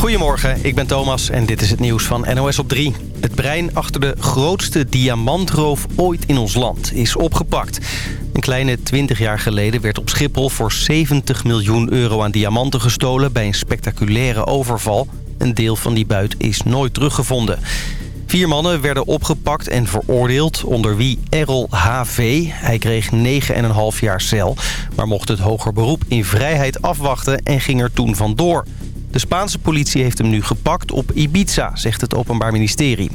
Goedemorgen, ik ben Thomas en dit is het nieuws van NOS op 3. Het brein achter de grootste diamantroof ooit in ons land is opgepakt. Een kleine 20 jaar geleden werd op Schiphol voor 70 miljoen euro aan diamanten gestolen... bij een spectaculaire overval. Een deel van die buit is nooit teruggevonden. Vier mannen werden opgepakt en veroordeeld, onder wie Errol H.V. Hij kreeg 9,5 jaar cel, maar mocht het hoger beroep in vrijheid afwachten en ging er toen vandoor. De Spaanse politie heeft hem nu gepakt op Ibiza, zegt het Openbaar Ministerie.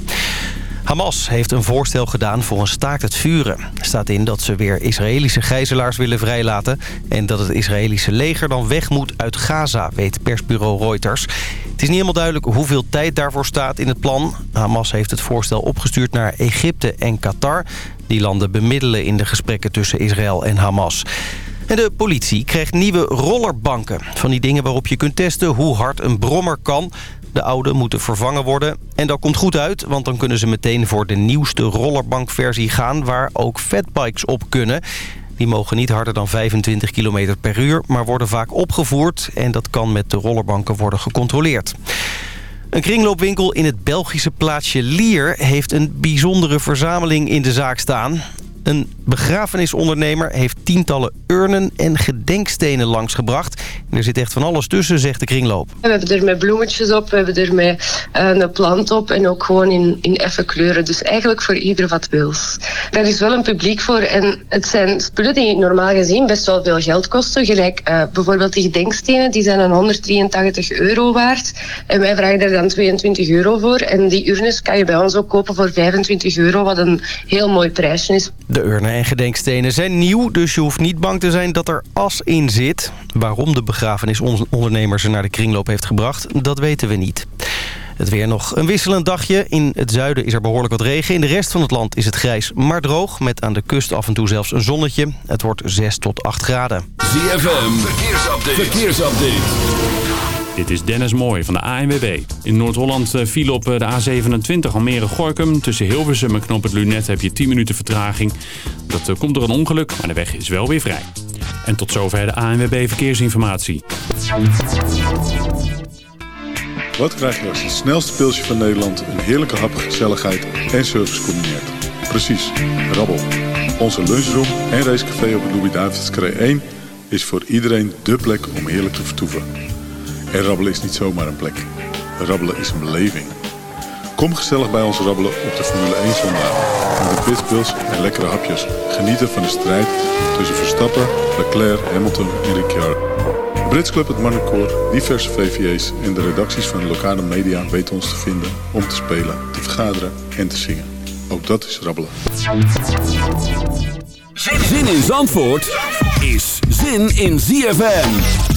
Hamas heeft een voorstel gedaan voor een staakt het vuren. Er staat in dat ze weer Israëlische gijzelaars willen vrijlaten... en dat het Israëlische leger dan weg moet uit Gaza, weet persbureau Reuters. Het is niet helemaal duidelijk hoeveel tijd daarvoor staat in het plan. Hamas heeft het voorstel opgestuurd naar Egypte en Qatar. Die landen bemiddelen in de gesprekken tussen Israël en Hamas. En de politie krijgt nieuwe rollerbanken. Van die dingen waarop je kunt testen hoe hard een brommer kan. De oude moeten vervangen worden. En dat komt goed uit, want dan kunnen ze meteen voor de nieuwste rollerbankversie gaan... waar ook fatbikes op kunnen. Die mogen niet harder dan 25 km per uur, maar worden vaak opgevoerd. En dat kan met de rollerbanken worden gecontroleerd. Een kringloopwinkel in het Belgische plaatsje Lier heeft een bijzondere verzameling in de zaak staan. Een begrafenisondernemer heeft tientallen urnen en gedenkstenen langsgebracht. er zit echt van alles tussen, zegt de kringloop. We hebben er met bloemetjes op, we hebben er met eh, een plant op en ook gewoon in, in effe kleuren. Dus eigenlijk voor ieder wat wils. Daar is wel een publiek voor en het zijn spullen die normaal gezien best wel veel geld kosten. Gelijk uh, bijvoorbeeld die gedenkstenen, die zijn een 183 euro waard. En wij vragen daar dan 22 euro voor. En die urnes kan je bij ons ook kopen voor 25 euro, wat een heel mooi prijsje is. De urnen en gedenkstenen zijn nieuw, dus je hoeft niet bang te zijn dat er as in zit. Waarom de begrafenisondernemer ze naar de kringloop heeft gebracht, dat weten we niet. Het weer nog een wisselend dagje. In het zuiden is er behoorlijk wat regen. In de rest van het land is het grijs, maar droog. Met aan de kust af en toe zelfs een zonnetje. Het wordt 6 tot 8 graden. ZFM, verkeersupdate. verkeersupdate. Dit is Dennis Mooij van de ANWB. In Noord-Holland eh, viel op eh, de A27 Almere-Gorkum. Tussen Hilversum en Knop het Lunet heb je 10 minuten vertraging. Dat eh, komt door een ongeluk, maar de weg is wel weer vrij. En tot zover de ANWB Verkeersinformatie. Wat krijg je als het snelste pilsje van Nederland... een heerlijke hap, gezelligheid en service combineert? Precies, rabbel. Onze lunchroom en racecafé op het Louis-David's 1... is voor iedereen dé plek om heerlijk te vertoeven. En rabbelen is niet zomaar een plek. Rabbelen is een beleving. Kom gezellig bij ons rabbelen op de Formule 1 zondag. Met de pitbulls en lekkere hapjes. Genieten van de strijd tussen Verstappen, Leclerc, Hamilton en Ricciardo. De Brits Club, het Marnecoor, diverse VVA's en de redacties van de lokale media weten ons te vinden om te spelen, te vergaderen en te zingen. Ook dat is rabbelen. Zin in Zandvoort is zin in ZFM.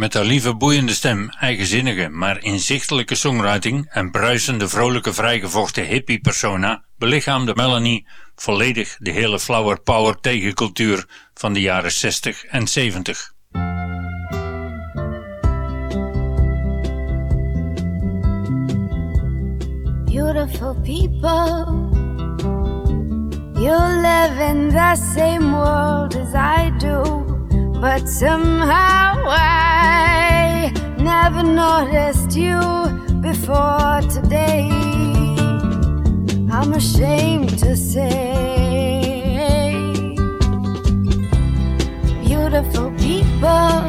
Met haar lieve boeiende stem, eigenzinnige, maar inzichtelijke songwriting en bruisende vrolijke vrijgevochten hippie persona belichaamde Melanie volledig de hele flower power tegencultuur van de jaren 60 en 70. Beautiful people You live in the same world as I do But somehow I never noticed you before today. I'm ashamed to say, beautiful people,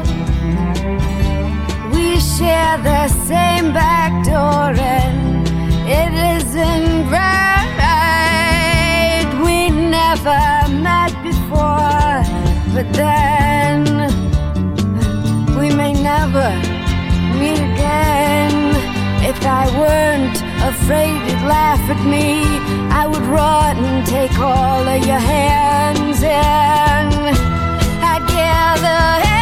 we share the same back door, and it isn't right. We never but then we may never meet again. If I weren't afraid you'd laugh at me, I would run and take all of your hands and I'd gather.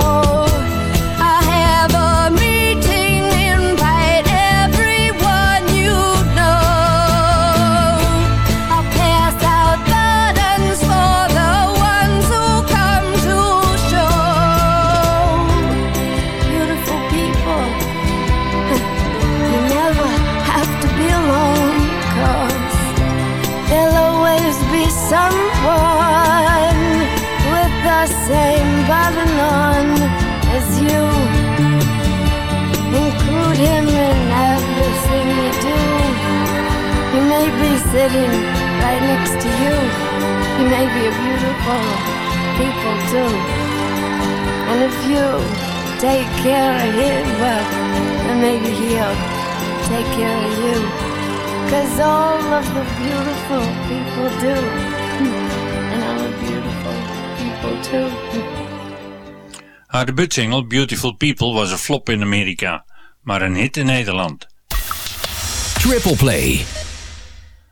Sitting right next to you. He may be a beautiful people too. And if you take care of him, well, then maybe he'll take care of you. Cause all of the beautiful people do. And I'm a beautiful people too. Haar debuutsingle Beautiful People was een flop in Amerika, maar een hit in Nederland. Triple Play.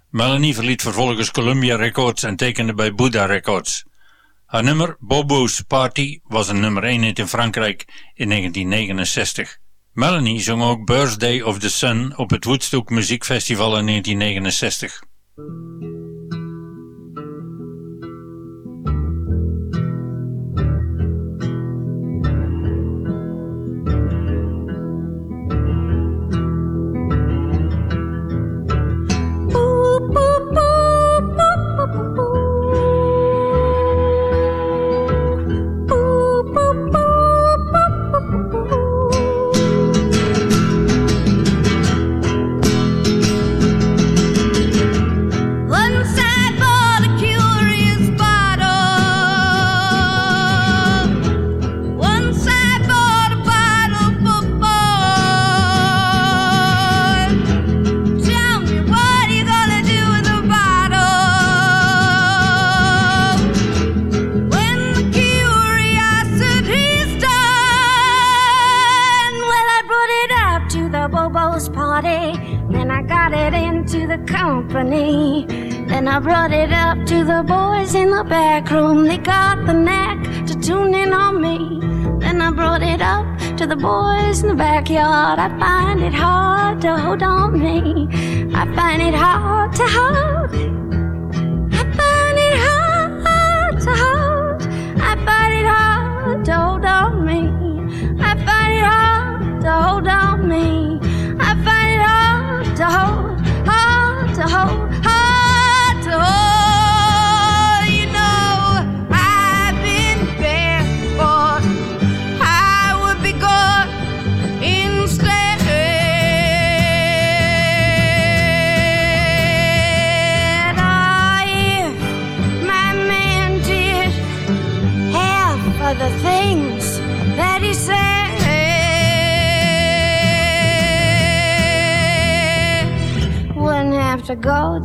Melanie verliet vervolgens Columbia Records en tekende bij Buddha Records. Haar nummer Bobo's Party was een nummer 1 hit in Frankrijk in 1969. Melanie zong ook Birthday of the Sun op het Woodstock Muziekfestival in 1969. Back room. They got the knack to tune in on me. Then I brought it up to the boys in the backyard. I find it hard to hold on me. I find it hard to hold. I find it hard to hold. I find it hard to hold on me. I find it hard to hold on me.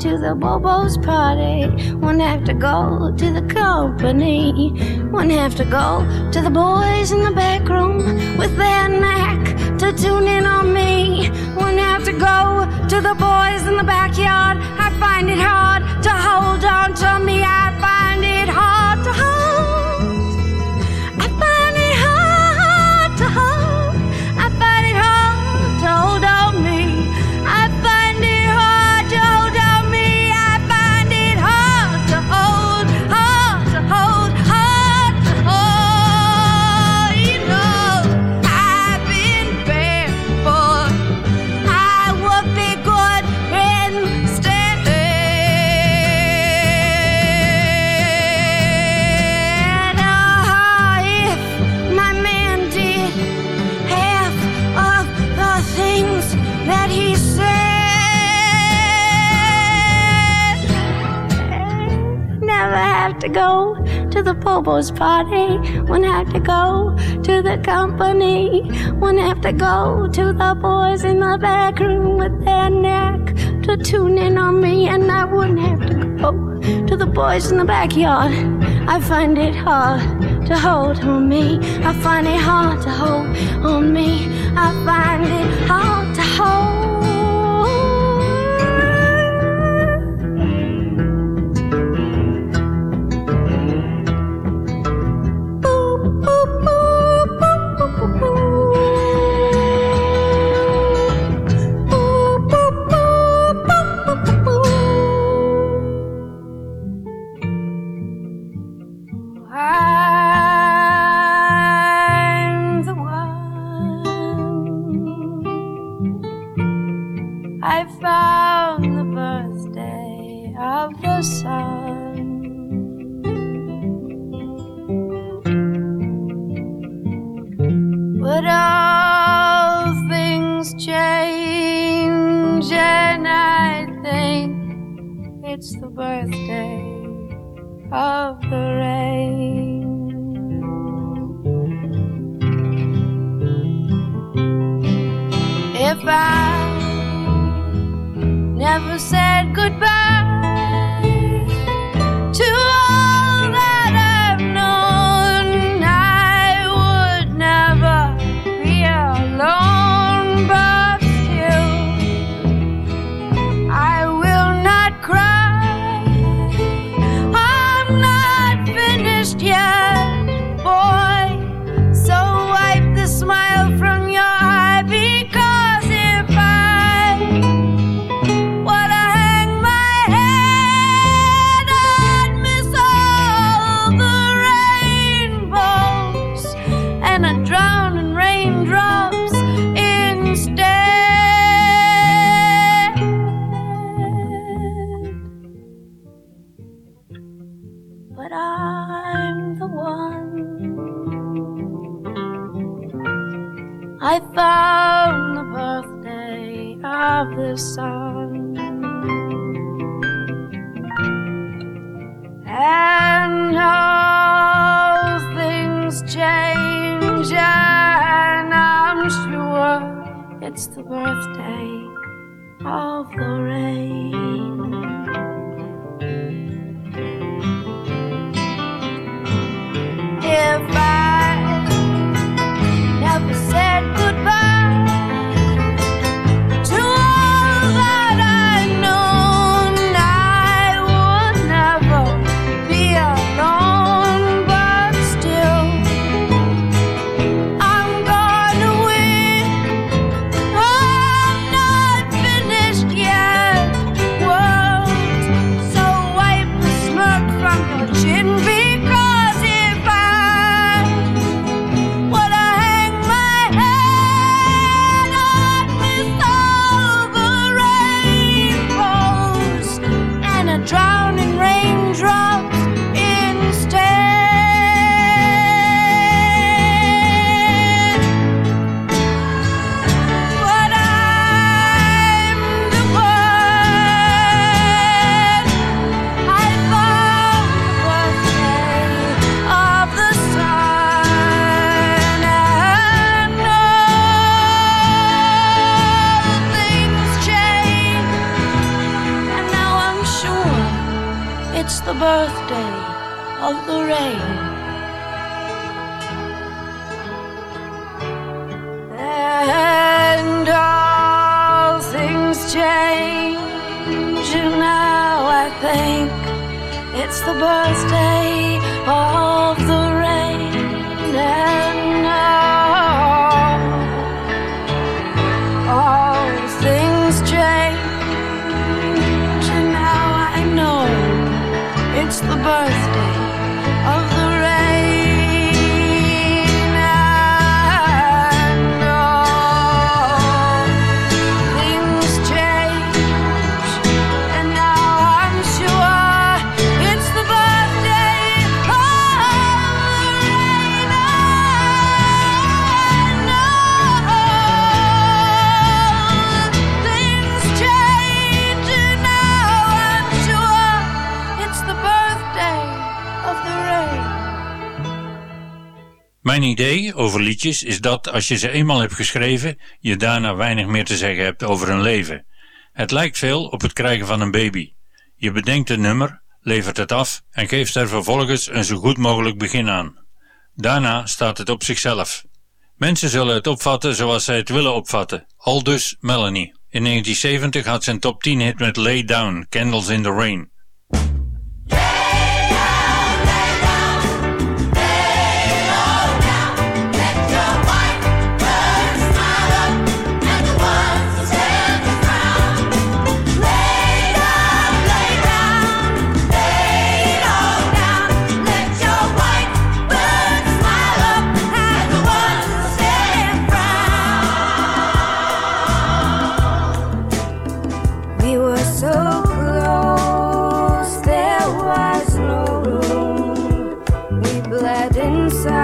To the Bobo's party. Wouldn't have to go to the company. Wouldn't have to go to the boys in the back room with their knack to tune in on me. Wouldn't have to go to the boys in the backyard. I find it hard to hold on to me. I find it hard to hold. to go to the Bobo's party. One have to go to the company. One have to go to the boys in the back room with their neck to tune in on me, and I wouldn't have to go to the boys in the backyard. I find it hard to hold on me. I find it hard to hold on me. I find it hard to hold. I found the birthday of the sun. And all things change, and I'm sure it's the birthday of the rain. change. you now I think it's the birthday of the Mijn idee over liedjes is dat als je ze eenmaal hebt geschreven, je daarna weinig meer te zeggen hebt over een leven. Het lijkt veel op het krijgen van een baby. Je bedenkt een nummer, levert het af en geeft er vervolgens een zo goed mogelijk begin aan. Daarna staat het op zichzelf. Mensen zullen het opvatten zoals zij het willen opvatten. Al dus Melanie. In 1970 had ze een top 10 hit met Lay Down, Candles in the Rain. bled inside.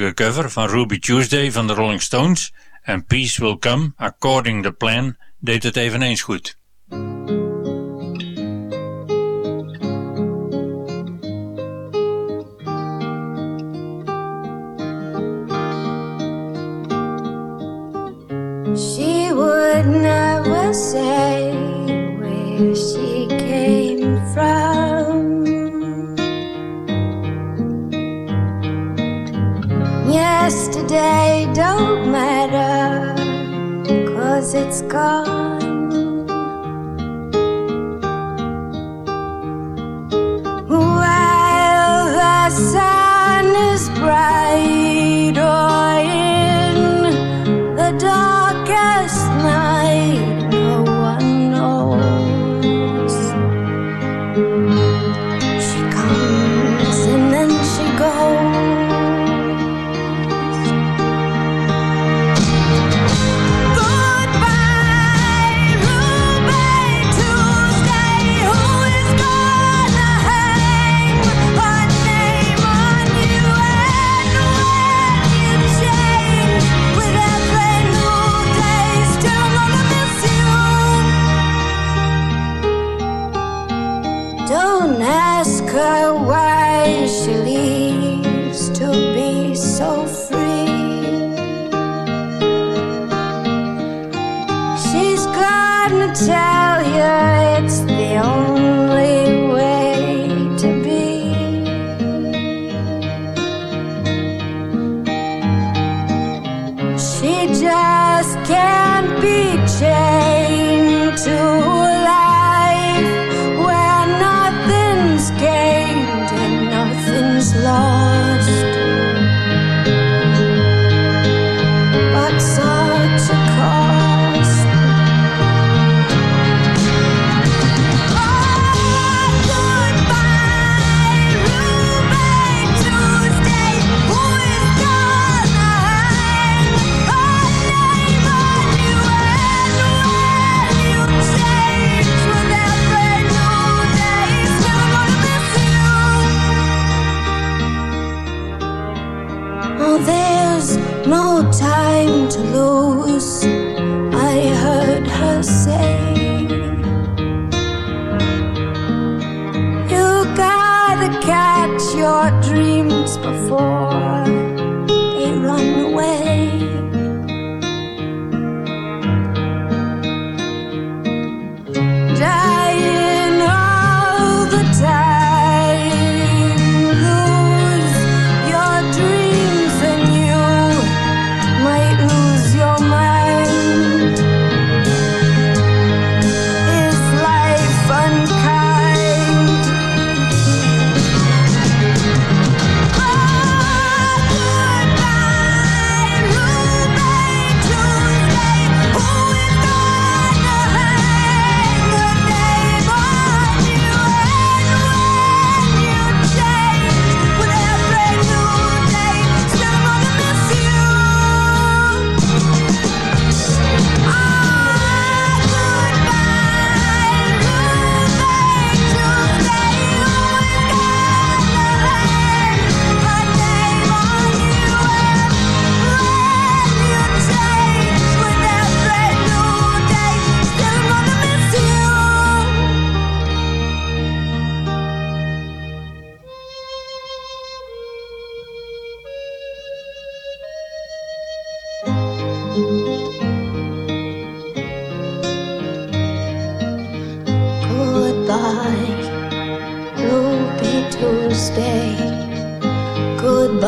prachtige cover van Ruby Tuesday van de Rolling Stones en Peace Will Come According the Plan deed het eveneens goed. day don't matter, cause it's gone.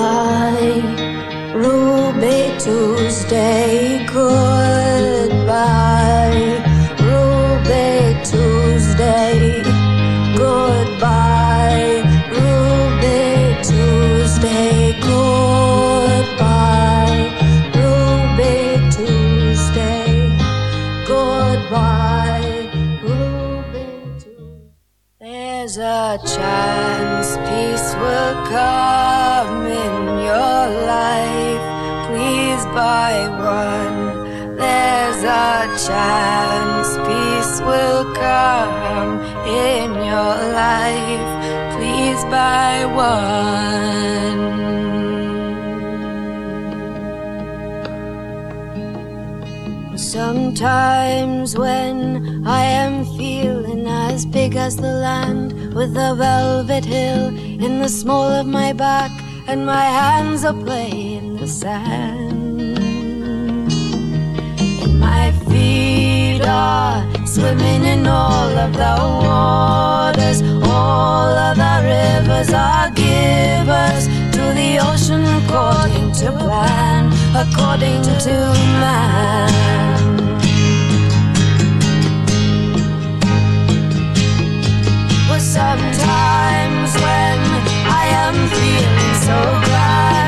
goodbye, Ruby Tuesday, goodbye, Ruby Tuesday, goodbye, Ruby Tuesday, goodbye, Ruby Tuesday, goodbye, Ruby Tuesday. There's a chance peace will come. by one. There's a chance peace will come in your life. Please buy one. Sometimes when I am feeling as big as the land with a velvet hill in the small of my back and my hands are playing the sand. Leader swimming in all of the waters. All of the rivers are givers to the ocean according to plan, according to man. But sometimes when I am feeling so glad.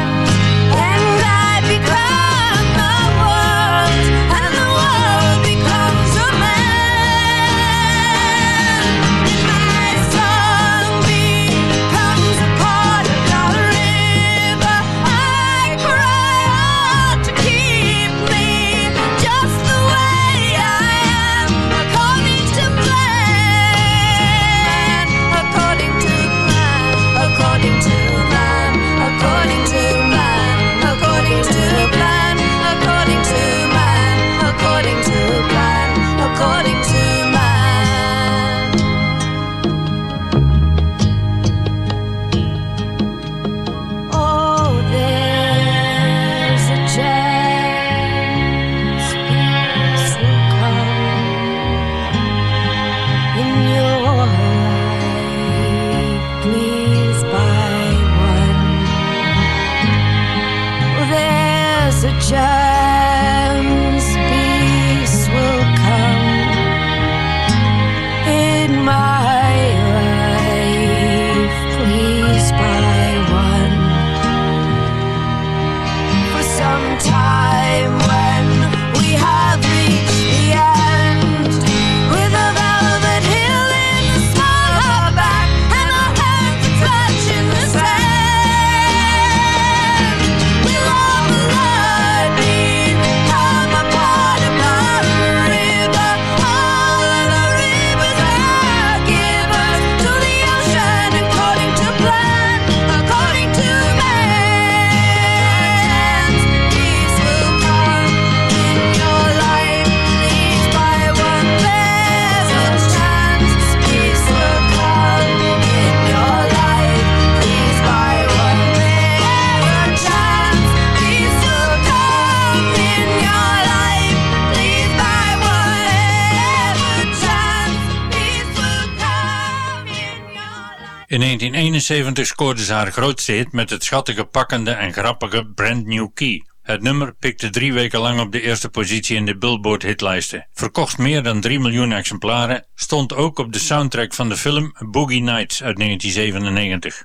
1970 scoorde ze haar grootste hit met het schattige, pakkende en grappige Brand New Key. Het nummer pikte drie weken lang op de eerste positie in de Billboard hitlijsten, verkocht meer dan 3 miljoen exemplaren, stond ook op de soundtrack van de film Boogie Nights uit 1997.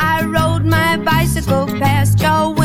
I rode my bicycle past your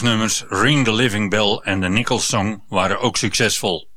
nummers Ring the Living Bell en The Nickel Song waren ook succesvol.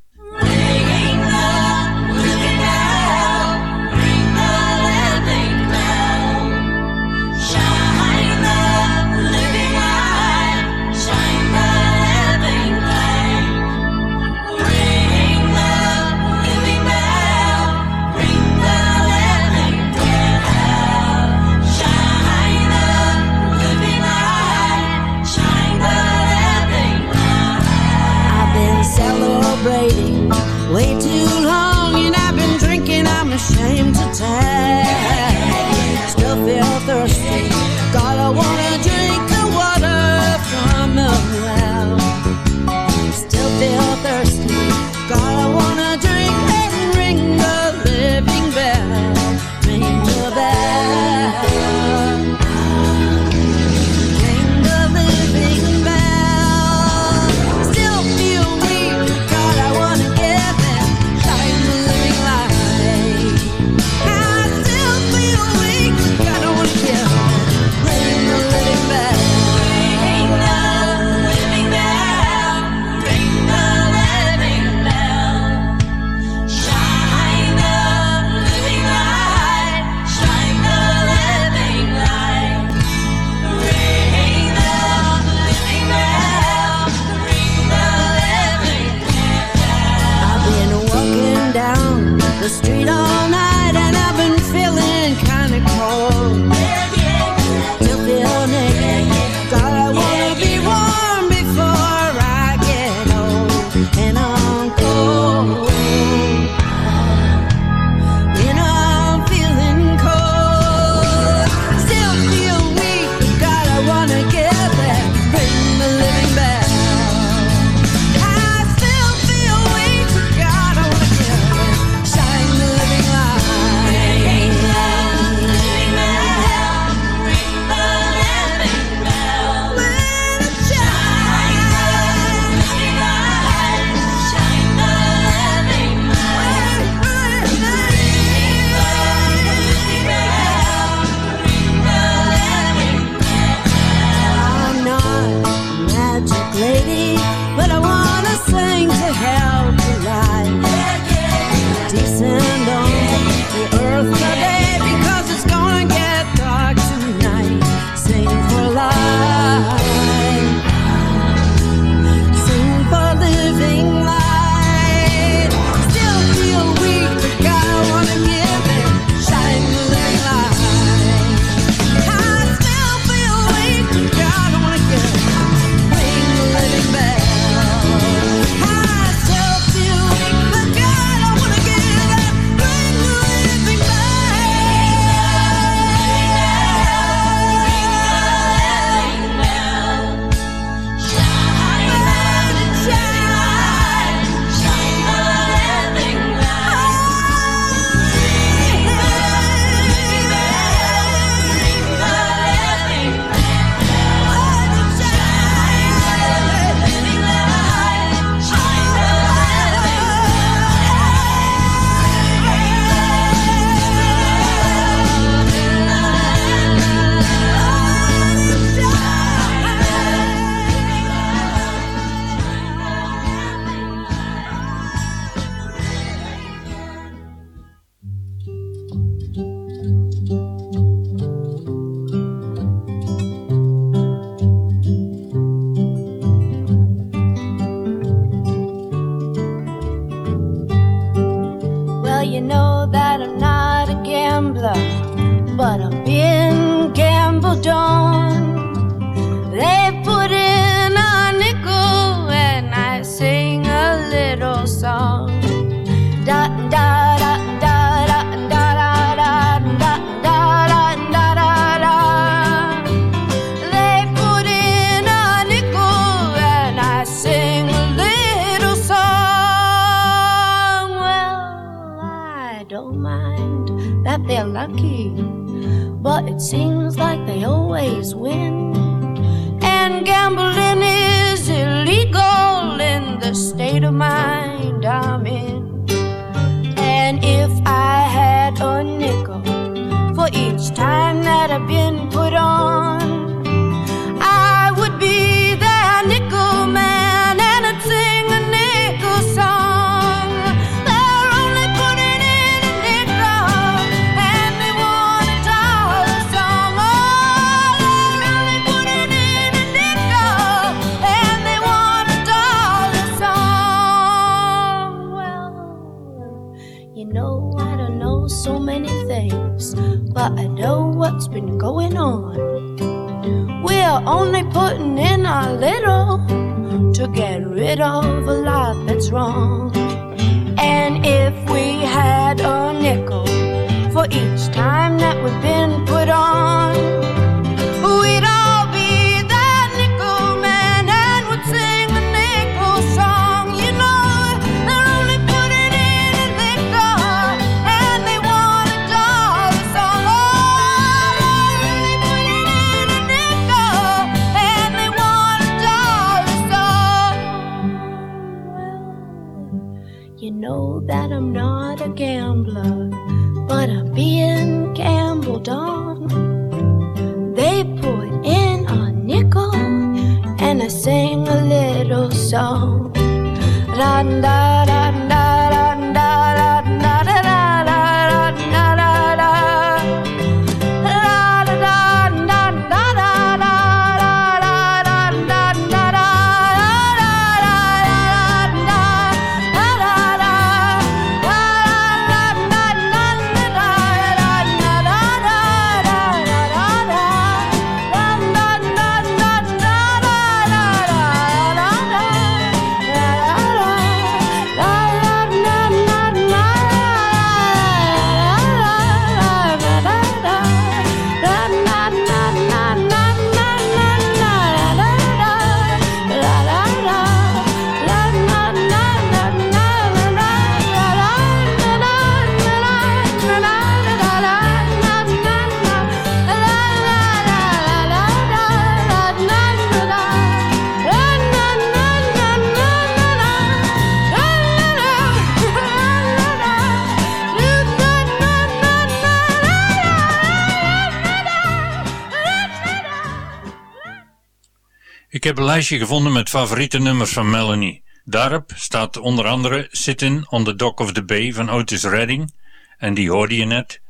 Heb een lijstje gevonden met favoriete nummers van Melanie. Daarop staat onder andere Sitting on the Dock of the Bay van Otis Redding. En die hoorde je net.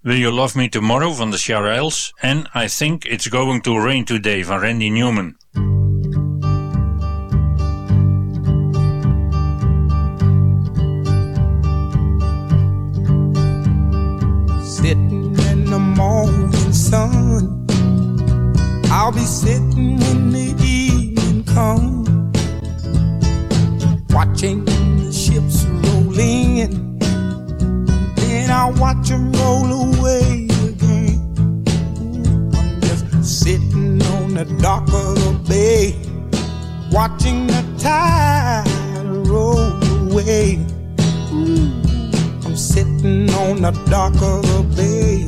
Will You Love Me Tomorrow van de Shirelles. En I Think It's Going to Rain Today van Randy Newman. Sitting in the morning sun I'll be sitting in the come, watching the ships roll in. Then I watch them roll away again. I'm just sitting on the dock of the bay, watching the tide roll away. I'm sitting on the dock of the bay,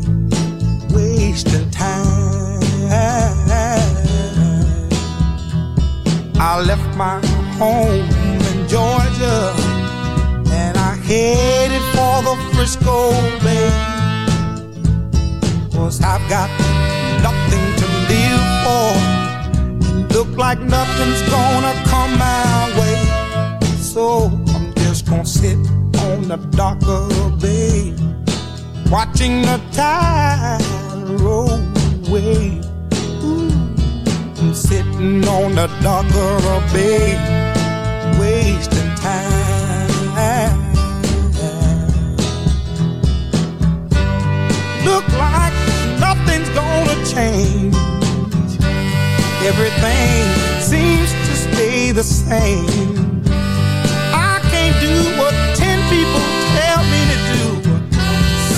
wasting time. I left my home in Georgia and I headed for the Frisco Bay. Cause I've got nothing to live for. Look like nothing's gonna come my way. So I'm just gonna sit on the dock of the bay, watching the tide roll away. Sitting on the dock of a bay, wasting time. Look like nothing's gonna change. Everything seems to stay the same. I can't do what ten people tell me to do,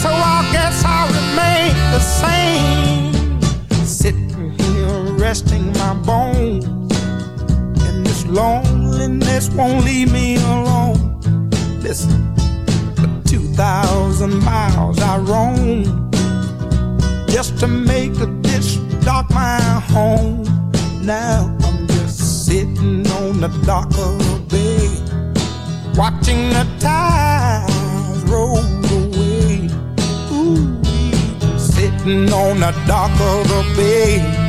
so I guess I'll remain the same resting my bones. And this loneliness won't leave me alone. Listen, for 2,000 miles I roam just to make a this dock my home. Now I'm just sitting on the dock of the bay, watching the tides roll away. Ooh, sitting on the dock of the bay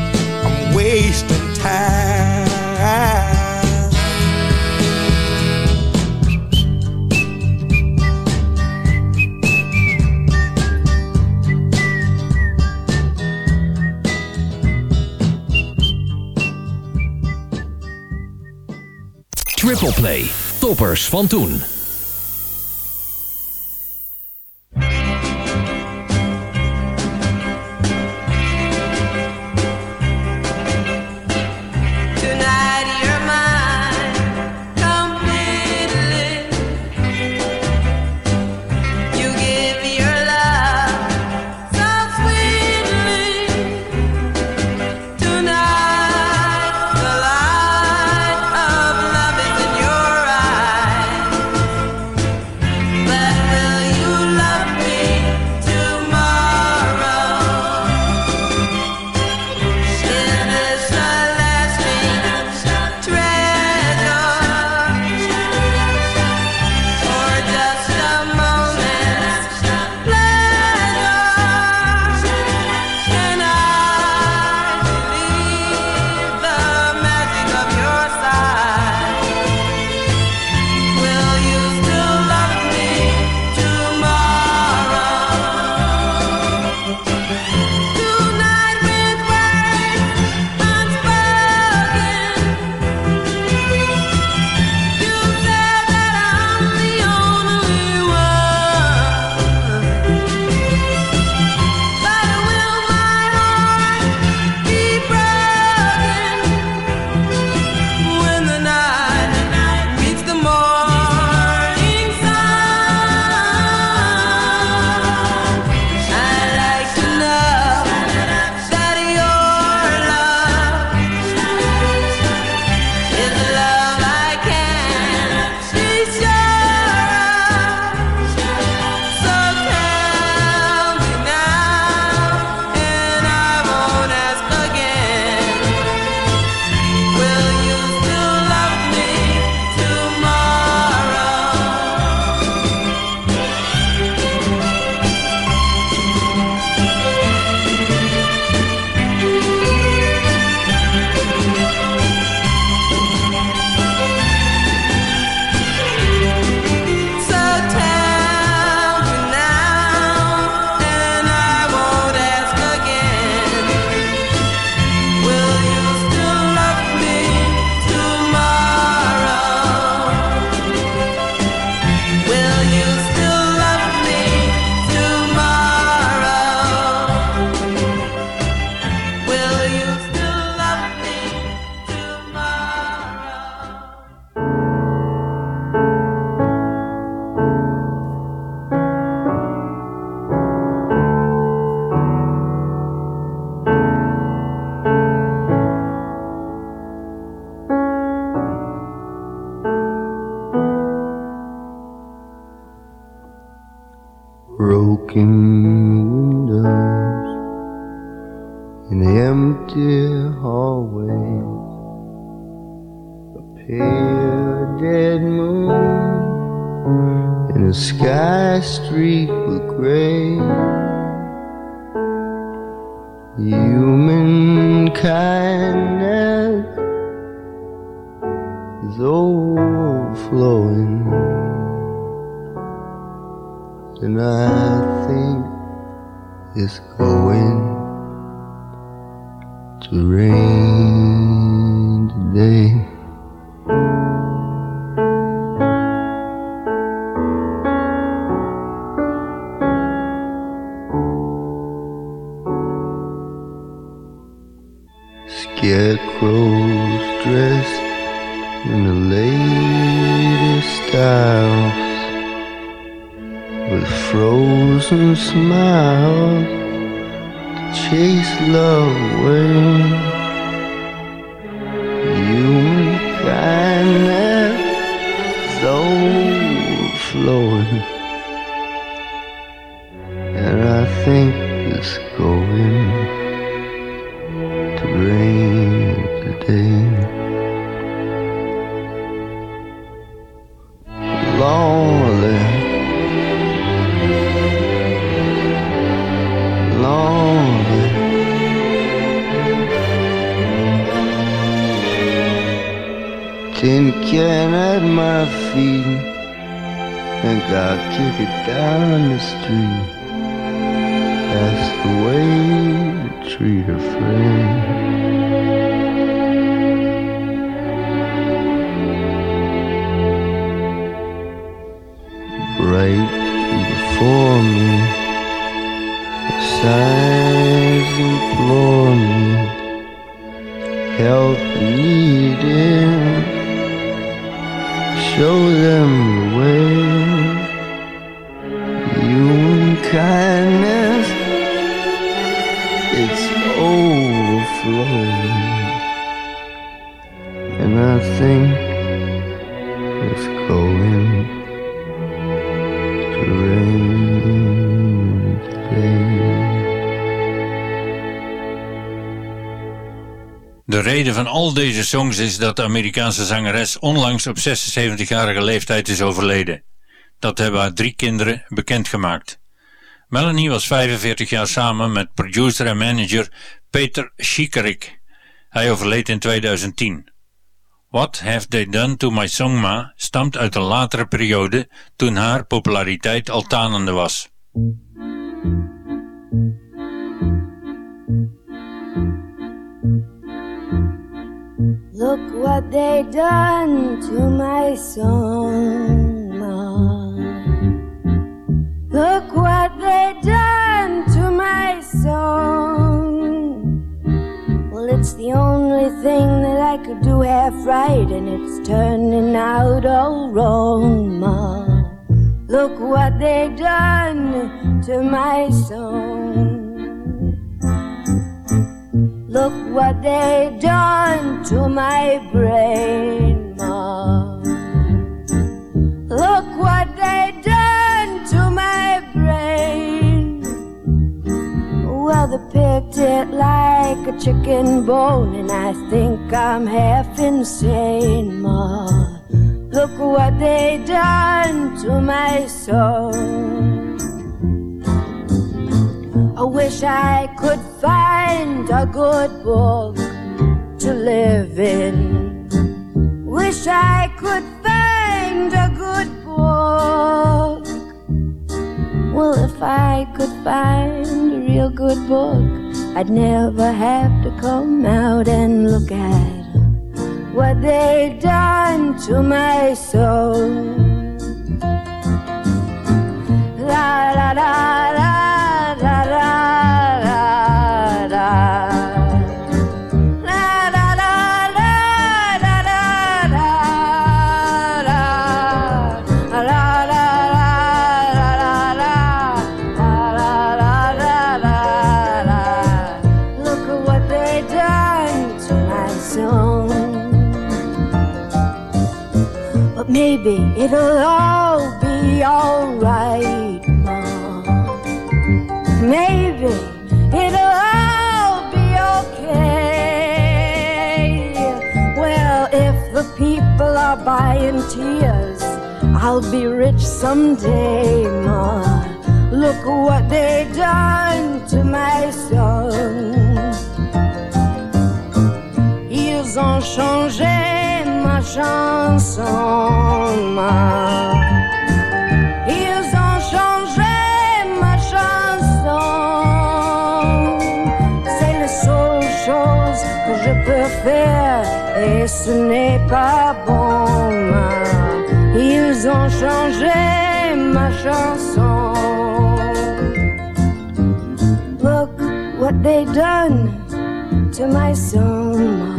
wasting time. Triple Play. Toppers van toen. With frozen smile to chase love away. Al deze songs is dat de Amerikaanse zangeres onlangs op 76-jarige leeftijd is overleden. Dat hebben haar drie kinderen bekendgemaakt. Melanie was 45 jaar samen met producer en manager Peter Schikerik. Hij overleed in 2010. What Have They Done To My Song Ma stamt uit een latere periode toen haar populariteit al tanende was. Look what they done to my song. Look what they done to my song. Well, it's the only thing that I could do half right, and it's turning out all wrong, Ma. Look what they done to my song. Look what they done to my brain, Ma. Look what they done to my brain. Well, they picked it like a chicken bone, and I think I'm half insane, Ma. Look what they done to my soul. I wish I could find a good book to live in. Wish I could find a good book. Well, if I could find a real good book, I'd never have to come out and look at what they've done to my soul. La la la la Maybe it'll all be alright, Mom. Maybe it'll all be okay. Well, if the people are buying tears, I'll be rich someday, ma. Look what they done to my son. Ils ont changé Ils ont changé ma chanson. C'est la seule chose que je peux faire et ce n'est pas bon. Ils ont changé ma chanson. Look what they done to my song.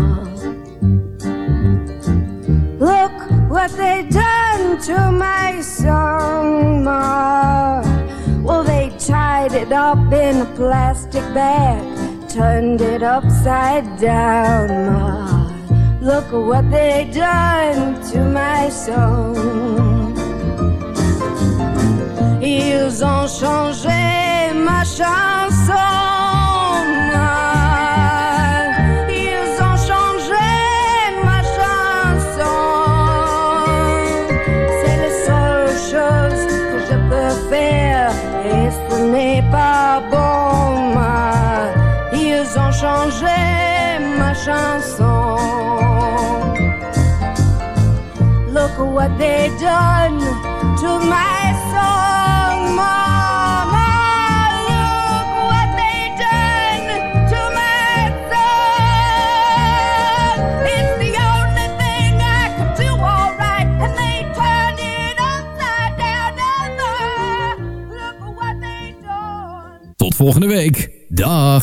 What they done to my song. ma. Well, they tied it up in a plastic bag, turned it upside down. Ma. Look what they done to my song. Ils ont changé ma chanson. Chanson. Look what they done to my song, Mama. Look what they done to my song. It's the only thing I could do all right, and they turned it upside down. down. Look what they done. Tot volgende week. Dag.